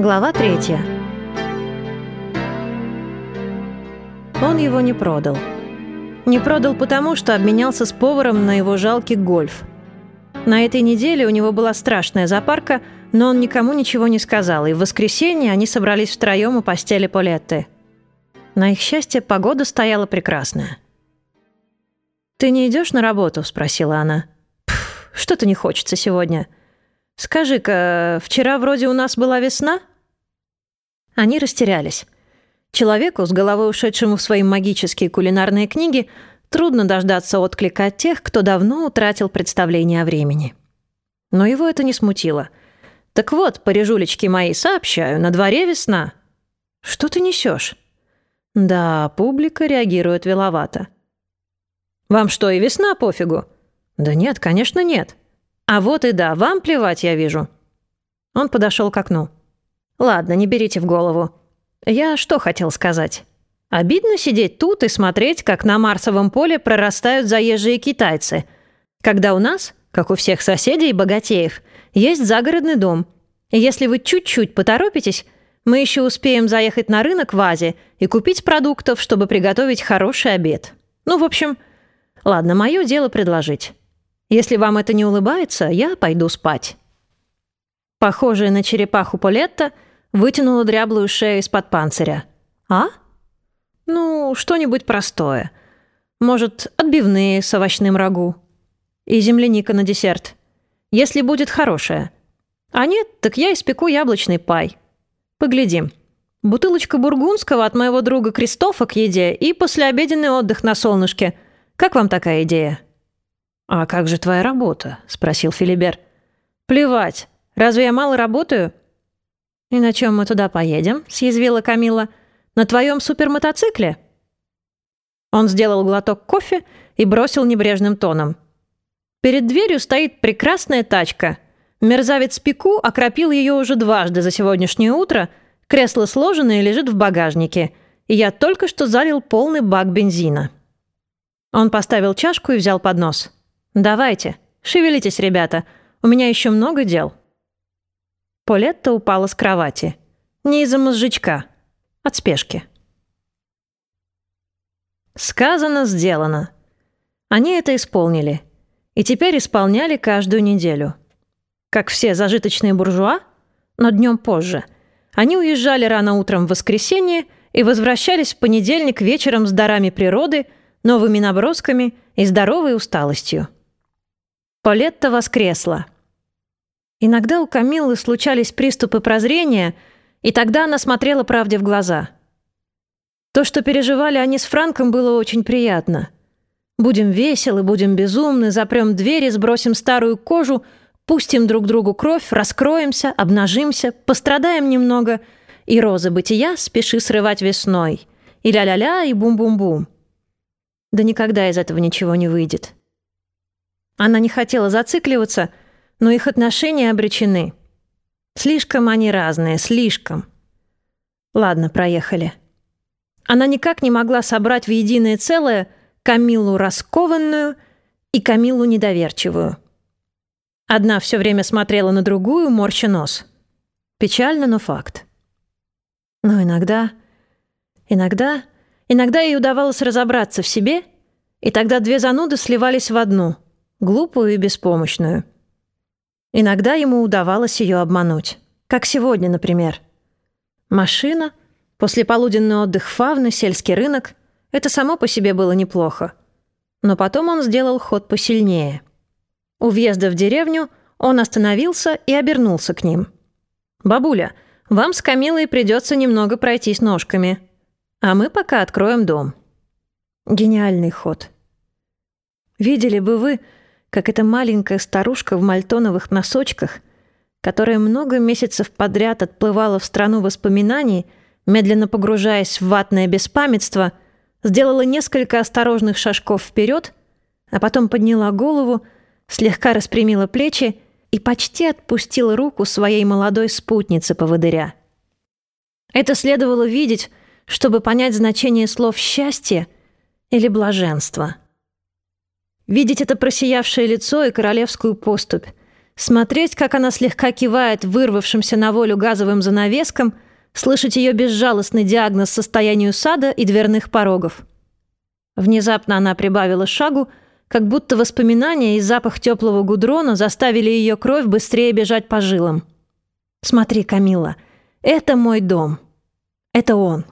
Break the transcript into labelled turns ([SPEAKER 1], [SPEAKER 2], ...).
[SPEAKER 1] Глава третья. Он его не продал. Не продал потому, что обменялся с поваром на его жалкий гольф. На этой неделе у него была страшная запарка, но он никому ничего не сказал, и в воскресенье они собрались втроем у постели Полетты. На их счастье погода стояла прекрасная. «Ты не идешь на работу?» – спросила она. «Что-то не хочется сегодня. Скажи-ка, вчера вроде у нас была весна?» Они растерялись. Человеку, с головой ушедшему в свои магические кулинарные книги, трудно дождаться отклика от тех, кто давно утратил представление о времени. Но его это не смутило. «Так вот, парижулечки мои, сообщаю, на дворе весна». «Что ты несешь?» Да, публика реагирует веловато. «Вам что, и весна пофигу?» «Да нет, конечно, нет». «А вот и да, вам плевать, я вижу». Он подошел к окну. «Ладно, не берите в голову. Я что хотел сказать? Обидно сидеть тут и смотреть, как на Марсовом поле прорастают заезжие китайцы, когда у нас, как у всех соседей и богатеев, есть загородный дом. И если вы чуть-чуть поторопитесь, мы еще успеем заехать на рынок в Азе и купить продуктов, чтобы приготовить хороший обед. Ну, в общем, ладно, мое дело предложить. Если вам это не улыбается, я пойду спать». Похожая на черепаху Полетта – вытянула дряблую шею из-под панциря. «А? Ну, что-нибудь простое. Может, отбивные с овощным рагу. И земляника на десерт. Если будет хорошая. А нет, так я испеку яблочный пай. Поглядим. Бутылочка бургундского от моего друга Кристофа к еде и послеобеденный отдых на солнышке. Как вам такая идея?» «А как же твоя работа?» — спросил Филибер. «Плевать. Разве я мало работаю?» «И на чем мы туда поедем?» — съязвила Камила. «На твоем супермотоцикле?» Он сделал глоток кофе и бросил небрежным тоном. «Перед дверью стоит прекрасная тачка. Мерзавец Пику окропил ее уже дважды за сегодняшнее утро, кресло сложено и лежит в багажнике, и я только что залил полный бак бензина». Он поставил чашку и взял поднос. «Давайте, шевелитесь, ребята, у меня еще много дел». Полетта упала с кровати. Не из-за мозжечка. От спешки. Сказано, сделано. Они это исполнили. И теперь исполняли каждую неделю. Как все зажиточные буржуа, но днем позже. Они уезжали рано утром в воскресенье и возвращались в понедельник вечером с дарами природы, новыми набросками и здоровой усталостью. Полетта воскресла — Иногда у Камиллы случались приступы прозрения, и тогда она смотрела правде в глаза. То, что переживали они с Франком, было очень приятно. Будем веселы, будем безумны, запрем двери, сбросим старую кожу, пустим друг другу кровь, раскроемся, обнажимся, пострадаем немного, и розы бытия спеши срывать весной. И ля-ля-ля, и бум-бум-бум. Да никогда из этого ничего не выйдет. Она не хотела зацикливаться — но их отношения обречены. Слишком они разные, слишком. Ладно, проехали. Она никак не могла собрать в единое целое Камилу раскованную и Камилу недоверчивую. Одна все время смотрела на другую, морща нос. Печально, но факт. Но иногда... Иногда... Иногда ей удавалось разобраться в себе, и тогда две зануды сливались в одну, глупую и беспомощную. Иногда ему удавалось ее обмануть. Как сегодня, например. Машина, послеполуденный отдых фавны, сельский рынок — это само по себе было неплохо. Но потом он сделал ход посильнее. У въезда в деревню он остановился и обернулся к ним. «Бабуля, вам с Камилой придется немного пройтись ножками, а мы пока откроем дом». Гениальный ход. Видели бы вы, как эта маленькая старушка в мальтоновых носочках, которая много месяцев подряд отплывала в страну воспоминаний, медленно погружаясь в ватное беспамятство, сделала несколько осторожных шажков вперед, а потом подняла голову, слегка распрямила плечи и почти отпустила руку своей молодой спутницы поводыря. Это следовало видеть, чтобы понять значение слов «счастье» или «блаженство». Видеть это просиявшее лицо и королевскую поступь. смотреть, как она слегка кивает вырвавшимся на волю газовым занавеском, слышать ее безжалостный диагноз состоянию сада и дверных порогов. Внезапно она прибавила шагу, как будто воспоминания и запах теплого гудрона заставили ее кровь быстрее бежать по жилам. «Смотри, Камилла, это мой дом. Это он».